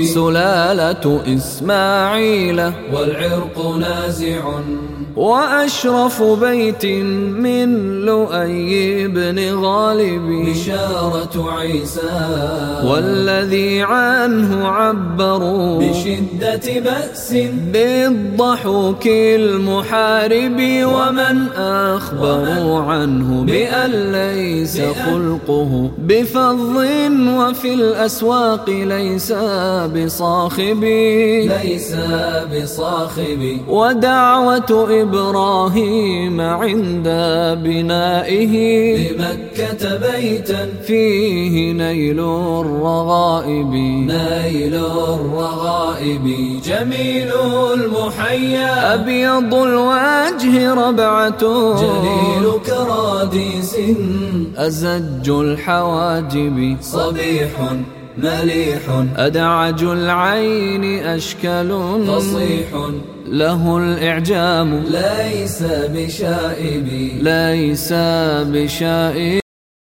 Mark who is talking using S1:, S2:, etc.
S1: سلالة إسماعيل.
S2: والعرق نازع.
S1: وأشرف بيت من لؤي بن غالب.
S2: بشارة عيسى.
S1: والذي عنه عبروا.
S2: بشدة بأس.
S1: بالضحوك المحارب. ومن أخبروا عنه بأن؟ ليس خلقه. بفظ وفي الأسواق ليس بصاخب
S2: ليس بصاخب
S1: ودعوة إبراهيم عند بنائه.
S2: لمكة بيتا.
S1: فيه نيل الرغائب.
S2: نيل الرغائب. جميل المحيا.
S1: أبيض الوجه ربعة.
S2: جليل كراديس.
S1: أزج الحواجب.
S2: صبيح مليح.
S1: أدعج العين أشكل
S2: فصيح.
S1: له الإعجام.
S2: ليس بشائب
S1: ليس بشائب